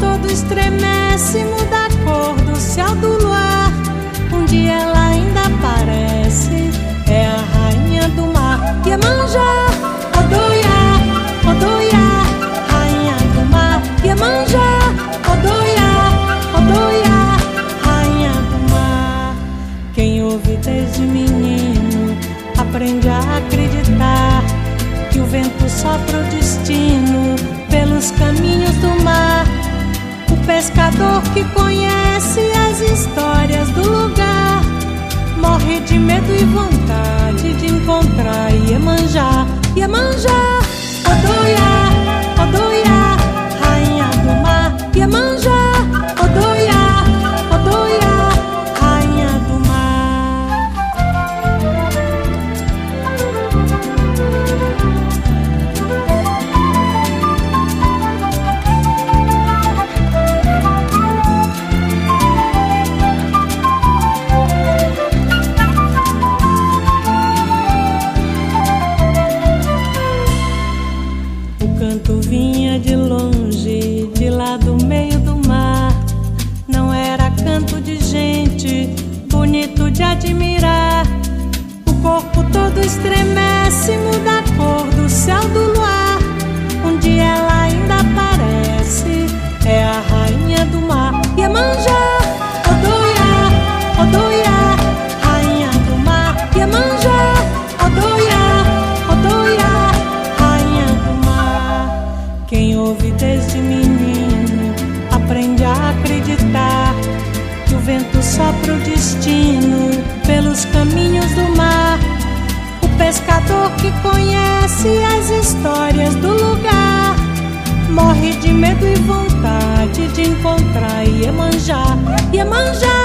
todo estremece, muda a cor do céu do luar. Um dia ela ainda aparece, é a rainha do mar. Iemanjá, Odoiá, Odoiá, rainha do mar. Iemanjá, Odoiá, Odoiá, rainha do mar. Quem ouve desde menino aprende a acreditar que o vento sopra o destino pelos caminhos do mar. O pescador que conhece as histórias do lugar morre de medo e vontade de encontrar Iemanjá, Iemanjá, Odoiá, todo estremece, muda a cor do céu do luar. Dia ela ainda aparece, é a rainha do mar. Iemanjá, Odoiá, Odoiá, rainha do mar. Iemanjá, Odoiá, Odoiá, rainha do mar. Quem ouve desde menino aprende a acreditar que o vento sopra o destino pelos caminhos do pescador que conhece as histórias do lugar. Morre de medo e vontade de encontrar Iemanjá, Iemanjá,